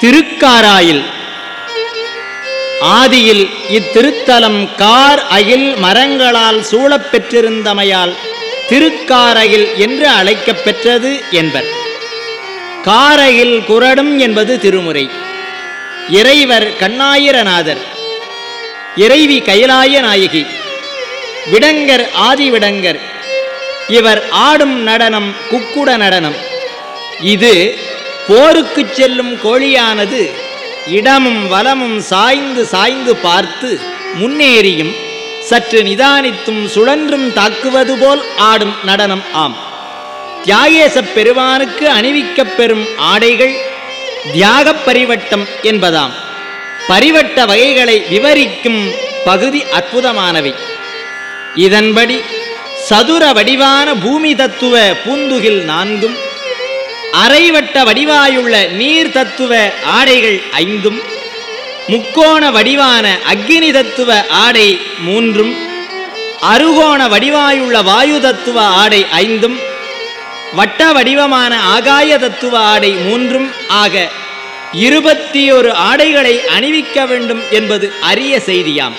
திருக்காராயில். ஆதியில் இத்திருத்தலம் கார் அகில் மரங்களால் சூழப் பெற்றிருந்தமையால் திருக்காரகில் என்று அழைக்கப் பெற்றது என்பர். காரகில் குரடும் என்பது திருமுறை. இறைவர் கண்ணாயிரநாதர். இறைவி கைலாய நாயகி. விடங்கர் ஆதிவிடங்கர் இவர் ஆடும் நடனம் குக்குட நடனம். இது போருக்குச் செல்லும் கோழியானது இடமும் வலமும் சாய்ந்து சாய்ந்து பார்த்து முன்னேறியும் சற்று நிதானித்தும் சுழன்றும் தாக்குவது போல் ஆடும் நடனம் ஆம். தியாகேசப் பெருமானுக்கு அணிவிக்கப் பெறும் ஆடைகள் தியாகப் பரிவட்டம் என்பதாம். பரிவட்ட வகைகளை விவரிக்கும் பகுதி அற்புதமானவை. இதன்படி சதுர வடிவான பூமி தத்துவ பூந்துகில் நான்கும் அரைவட்ட வடிவாயுள்ள நீர் தத்துவ ஆடைகள் ஐந்தும் முக்கோண வடிவான அக்னி தத்துவ ஆடை மூன்றும் அருகோண வடிவாயுள்ள வாயு தத்துவ ஆடை ஐந்தும் வட்ட வடிவமான ஆகாய தத்துவ ஆடை மூன்றும் ஆக இருபத்தி ஒரு ஆடைகளை அணிவிக்க வேண்டும் என்பது அரிய செய்தியாம்.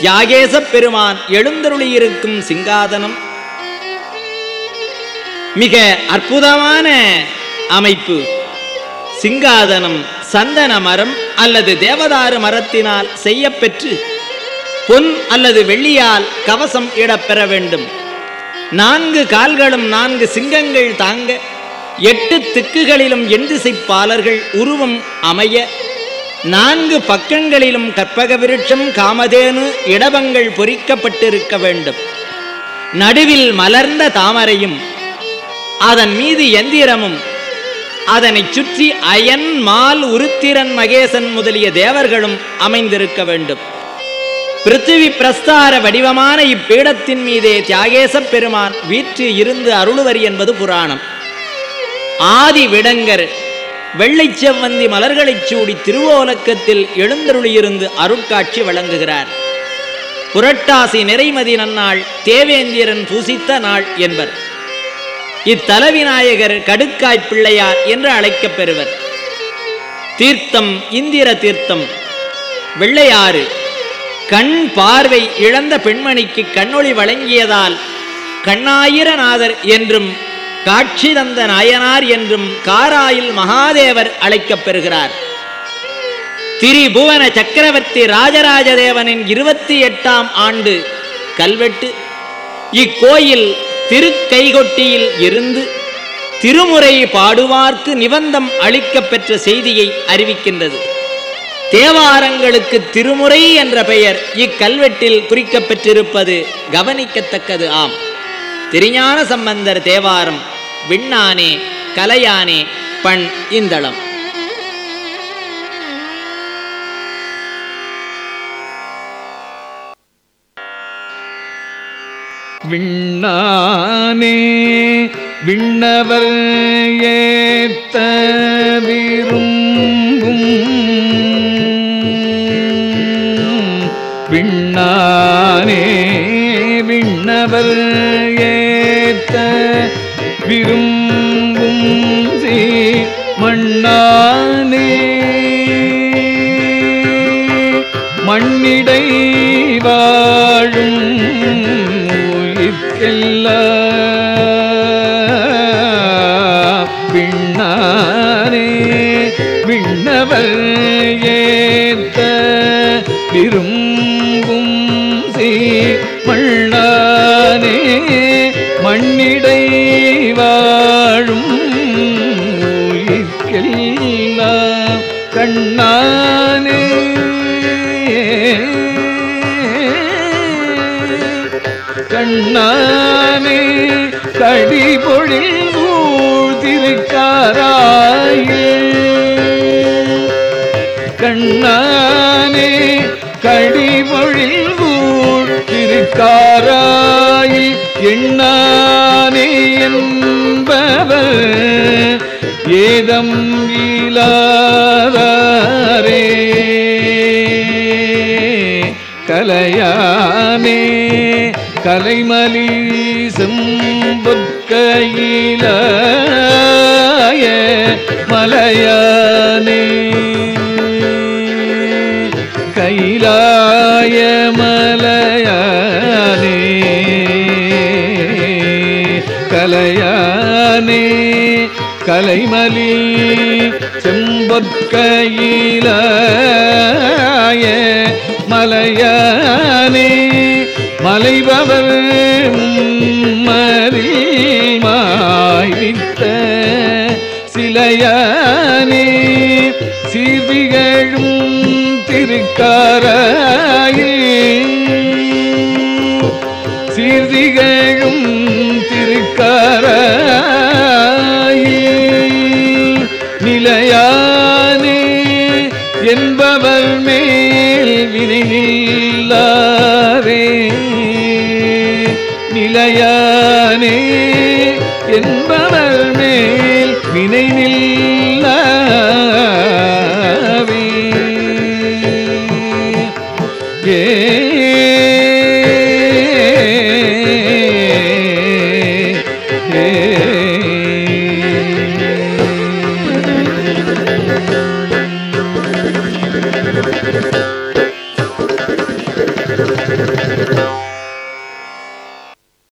தியாகேசப் பெருமான் எழுந்தருளியிருக்கும் சிங்காதனம் மிக அற்புதமான அமைப்பு. சிங்காதனம் சந்தன மரம் அல்லது தேவதாரு மரத்தினால் செய்யப்பெற்று பொன் அல்லது வெள்ளியால் கவசம் இடப்பெற வேண்டும். நான்கு கால்களும் நான்கு சிங்கங்கள் தாங்க எட்டு திக்குகளிலும் எந்திசைப்பாளர்கள் உருவம் அமைய நான்கு பக்கங்களிலும் கற்பக விருட்சம் காமதேனு இடபங்கள் பொறிக்கப்பட்டிருக்க வேண்டும். நடுவில் மலர்ந்த தாமரையும் அதன் மீது எந்திரமும் அதனைச் சுற்றி அயன் மால் உருத்திரன் மகேசன் முதலிய தேவர்களும் அமைந்திருக்க வேண்டும். பிருத்திவி பிரஸ்தார வடிவமான இப்பீடத்தின் மீதே தியாகேச பெருமான் வீற்று இருந்து அருளுவர் என்பது புராணம். ஆதி விடங்கர் வெள்ளைச் செவ்வந்தி மலர்களைச் சூடி திருவோலக்கத்தில் எழுந்தருளியிருந்து அருட்காட்சி வழங்குகிறார். புரட்டாசி நிறைமதி நன்னாள் தேவேந்திரன் பூசித்த நாள் என்பர். இத்தலவிநாயகர் கடுக்காய் பிள்ளையார் என்று அழைக்கப் பெறுவர் தீர்த்தம் இந்திர தீர்த்தம். வெள்ளையாறு. கண் பார்வை இழந்த பெண்மணிக்கு கண்ணொளி வழங்கியதால் கண்ணாயிரநாதர் என்றும் காட்சி தந்த நாயனார் என்றும் காராயில் மகாதேவர் அழைக்கப் பெறுகிறார் திரிபுவன சக்கரவர்த்தி ராஜராஜ தேவனின் இருபத்தி எட்டாம் ஆண்டு கல்வெட்டு. இக்கோயில் திருக்கைகொட்டியில் இருந்து திருமுறை பாடுவார்க்கு நிபந்தம் அளிக்க பெற்ற செய்தியை அறிவிக்கின்றது. தேவாரங்களுக்கு திருமுறை என்ற பெயர் இக்கல்வெட்டில் குறிக்கப்பெற்றிருப்பது கவனிக்கத்தக்கது ஆம். திருஞான சம்பந்தர் தேவாரம் விண்ணானே கலையானே பண் இந்தளம். விண்ணானே விண்ணவர் ஏத்த விரும்பும். விண்ணானே விண்ணவர் ஏத்த விரும்பும் சீ மண்ணானே. மண்ணிடை விண்ணவர் ஏத்த விரும்பும் சீ மண்ணானே மண்ணிடை வாழும் உயிர்க்கெல்லாம் கண்ணானே. கண்ணானே கடிபொழில் ஊழ்திருக்காராயே கண்ணானே கடிபொழில் ஊழ்திருக்காராய் எண்ணானே என்பவர் ஏதம் இலாதாரே கலையானே கலைமலி செம்பொற்கையிலாய மலையானே. கலைமலி செம்பொற்கையிலாய மலையானே மலைபவர் மறில் சிலையானே சீர்திகழும் திருக்காராயில் சீர்திகழும் என்பவர் மேல் வினையில்லாரே நிலையானே என்பவர் மேல் வினை நில்லாவே